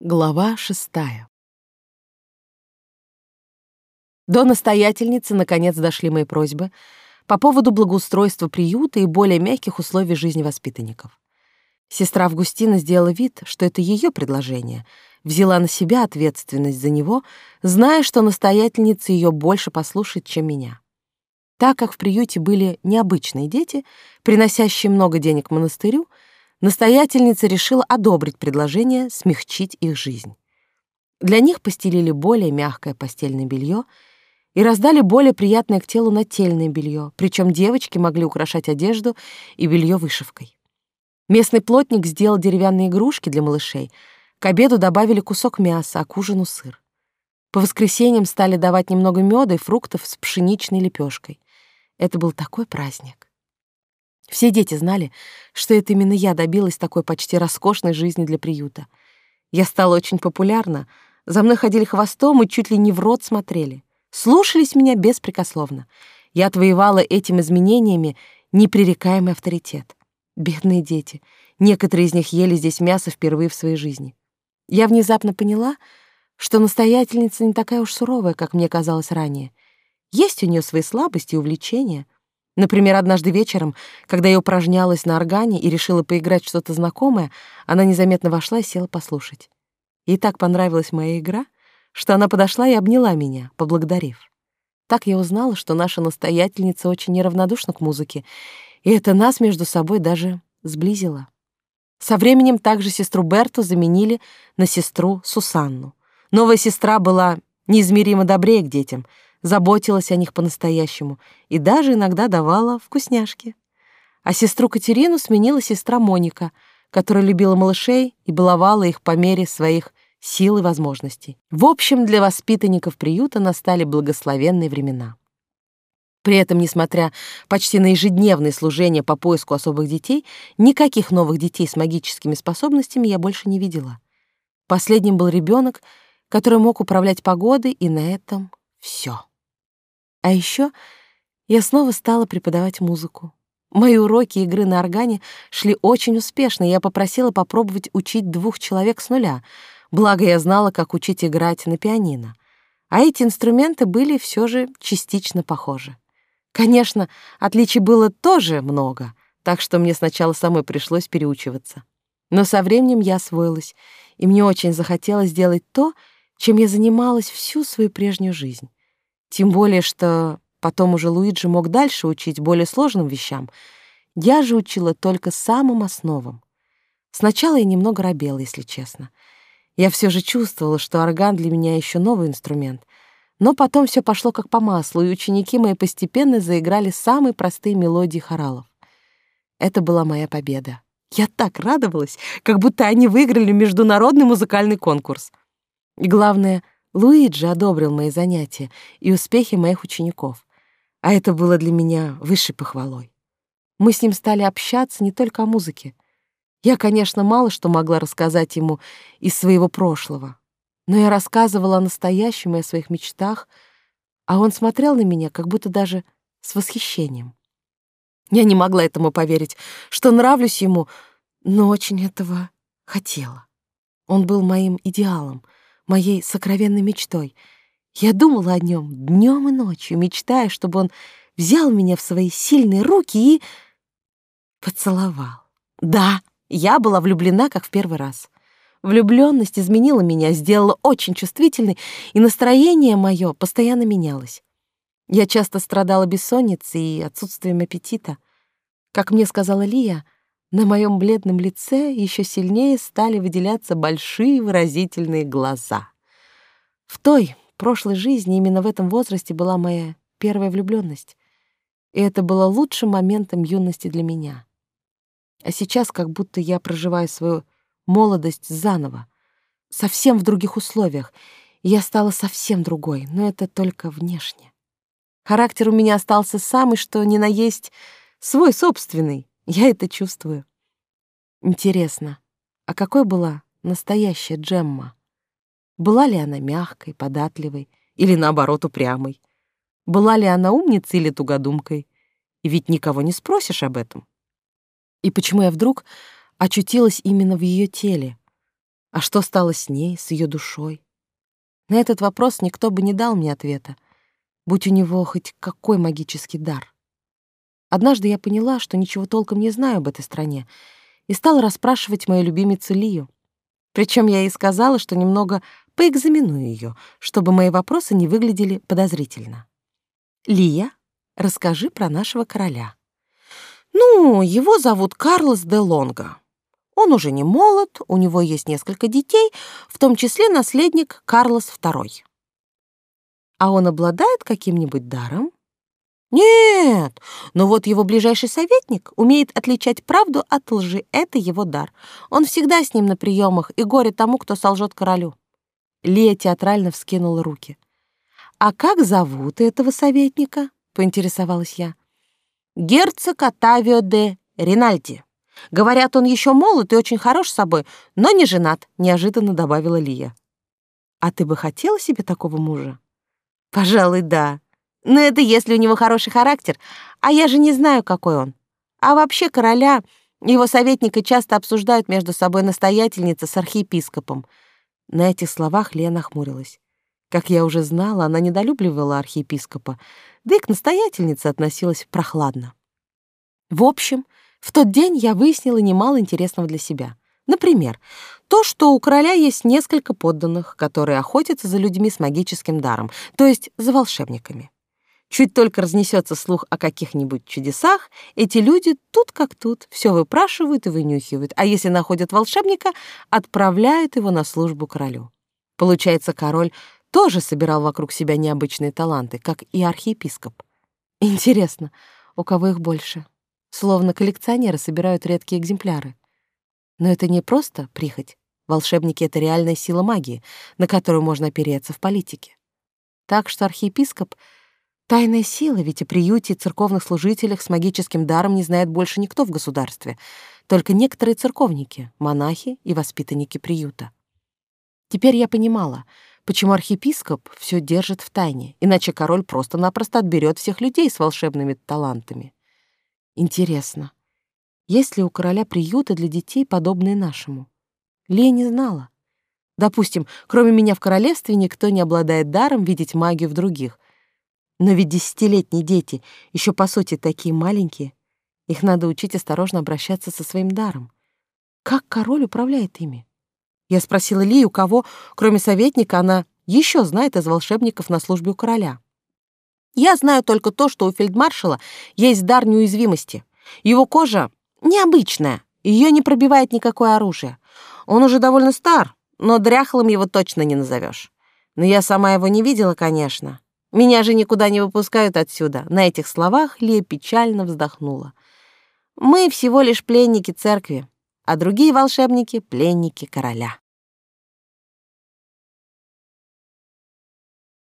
Глава шестая. До настоятельницы наконец дошли мои просьбы по поводу благоустройства приюта и более мягких условий жизни воспитанников. Сестра Августина сделала вид, что это ее предложение, взяла на себя ответственность за него, зная, что настоятельница ее больше послушает, чем меня. Так как в приюте были необычные дети, приносящие много денег монастырю, настоятельница решила одобрить предложение смягчить их жизнь. Для них постелили более мягкое постельное белье и раздали более приятное к телу нательное белье, причем девочки могли украшать одежду и белье вышивкой. Местный плотник сделал деревянные игрушки для малышей, к обеду добавили кусок мяса, а к ужину сыр. По воскресеньям стали давать немного меда и фруктов с пшеничной лепешкой. Это был такой праздник. Все дети знали, что это именно я добилась такой почти роскошной жизни для приюта. Я стала очень популярна, за мной ходили хвостом и чуть ли не в рот смотрели. Слушались меня беспрекословно. Я отвоевала этим изменениями непререкаемый авторитет. Бедные дети. Некоторые из них ели здесь мясо впервые в своей жизни. Я внезапно поняла, что настоятельница не такая уж суровая, как мне казалось ранее. Есть у нее свои слабости и увлечения — Например, однажды вечером, когда я упражнялась на органе и решила поиграть что-то знакомое, она незаметно вошла и села послушать. Ей так понравилась моя игра, что она подошла и обняла меня, поблагодарив. Так я узнала, что наша настоятельница очень неравнодушна к музыке, и это нас между собой даже сблизило. Со временем также сестру Берту заменили на сестру Сусанну. Новая сестра была неизмеримо добрее к детям — заботилась о них по-настоящему и даже иногда давала вкусняшки. А сестру Катерину сменила сестра Моника, которая любила малышей и баловала их по мере своих сил и возможностей. В общем, для воспитанников приюта настали благословенные времена. При этом, несмотря почти на ежедневные служения по поиску особых детей, никаких новых детей с магическими способностями я больше не видела. Последним был ребенок, который мог управлять погодой, и на этом все. А еще я снова стала преподавать музыку. Мои уроки игры на органе шли очень успешно, я попросила попробовать учить двух человек с нуля, благо я знала, как учить играть на пианино. А эти инструменты были все же частично похожи. Конечно, отличий было тоже много, так что мне сначала самой пришлось переучиваться. Но со временем я освоилась, и мне очень захотелось сделать то, чем я занималась всю свою прежнюю жизнь. Тем более, что потом уже Луиджи мог дальше учить более сложным вещам. Я же учила только самым основам. Сначала я немного робела, если честно. Я все же чувствовала, что орган для меня еще новый инструмент. Но потом все пошло как по маслу, и ученики мои постепенно заиграли самые простые мелодии хоралов. Это была моя победа. Я так радовалась, как будто они выиграли международный музыкальный конкурс. И главное — Луиджи одобрил мои занятия и успехи моих учеников, а это было для меня высшей похвалой. Мы с ним стали общаться не только о музыке. Я, конечно, мало что могла рассказать ему из своего прошлого, но я рассказывала о настоящем и о своих мечтах, а он смотрел на меня как будто даже с восхищением. Я не могла этому поверить, что нравлюсь ему, но очень этого хотела. Он был моим идеалом — моей сокровенной мечтой. Я думала о нем днем и ночью, мечтая, чтобы он взял меня в свои сильные руки и поцеловал. Да, я была влюблена, как в первый раз. Влюбленность изменила меня, сделала очень чувствительной, и настроение мое постоянно менялось. Я часто страдала бессонницей и отсутствием аппетита. Как мне сказала Лия, — на моем бледном лице еще сильнее стали выделяться большие выразительные глаза. В той, прошлой жизни, именно в этом возрасте была моя первая влюбленность, и это было лучшим моментом юности для меня. А сейчас как будто я проживаю свою молодость заново, совсем в других условиях, я стала совсем другой, но это только внешне. Характер у меня остался самый, что ни на есть, свой собственный, я это чувствую. Интересно, а какой была настоящая Джемма? Была ли она мягкой, податливой или, наоборот, упрямой? Была ли она умницей или тугодумкой? И ведь никого не спросишь об этом. И почему я вдруг очутилась именно в ее теле? А что стало с ней, с ее душой? На этот вопрос никто бы не дал мне ответа, будь у него хоть какой магический дар. Однажды я поняла, что ничего толком не знаю об этой стране, и стала расспрашивать мою любимицу Лию. Причем я ей сказала, что немного поэкзаменую ее, чтобы мои вопросы не выглядели подозрительно. «Лия, расскажи про нашего короля». «Ну, его зовут Карлос де Лонго. Он уже не молод, у него есть несколько детей, в том числе наследник Карлос II. А он обладает каким-нибудь даром? Нет, но вот его ближайший советник умеет отличать правду от лжи. Это его дар. Он всегда с ним на приемах, и горе тому, кто солжет королю. Лия театрально вскинула руки. «А как зовут этого советника?» — поинтересовалась я. «Герцог Отавио де Ринальди. Говорят, он еще молод и очень хорош собой, но не женат», — неожиданно добавила Лия. «А ты бы хотела себе такого мужа?» «Пожалуй, да», но это если у него хороший характер, а я же не знаю, какой он. А вообще короля, его советника часто обсуждают между собой настоятельница с архиепископом. На этих словах Лена хмурилась. Как я уже знала, она недолюбливала архиепископа, да и к настоятельнице относилась прохладно. В общем, в тот день я выяснила немало интересного для себя. Например, то, что у короля есть несколько подданных, которые охотятся за людьми с магическим даром, то есть за волшебниками. Чуть только разнесется слух о каких-нибудь чудесах, эти люди тут как тут все выпрашивают и вынюхивают, а если находят волшебника, отправляют его на службу королю. Получается, король тоже собирал вокруг себя необычные таланты, как и архиепископ. Интересно, у кого их больше? Словно коллекционеры собирают редкие экземпляры. Но это не просто прихоть. Волшебники — это реальная сила магии, на которую можно опереться в политике. Так что архиепископ — Тайная сила, ведь о приюте и церковных служителях с магическим даром не знает больше никто в государстве, только некоторые церковники, монахи и воспитанники приюта. Теперь я понимала, почему архиепископ все держит в тайне, иначе король просто-напросто отберет всех людей с волшебными талантами. Интересно, есть ли у короля приюты для детей, подобные нашему? Лея не знала. Допустим, кроме меня в королевстве никто не обладает даром видеть магию в других — но ведь десятилетние дети, еще по сути такие маленькие, их надо учить осторожно обращаться со своим даром. Как король управляет ими? Я спросила Ли, у кого, кроме советника, она еще знает из волшебников на службе у короля. Я знаю только то, что у фельдмаршала есть дар неуязвимости. Его кожа необычная, ее не пробивает никакое оружие. Он уже довольно стар, но дряхлым его точно не назовешь. Но я сама его не видела, конечно. Меня же никуда не выпускают отсюда. На этих словах Лия печально вздохнула. Мы всего лишь пленники церкви, а другие волшебники — пленники короля.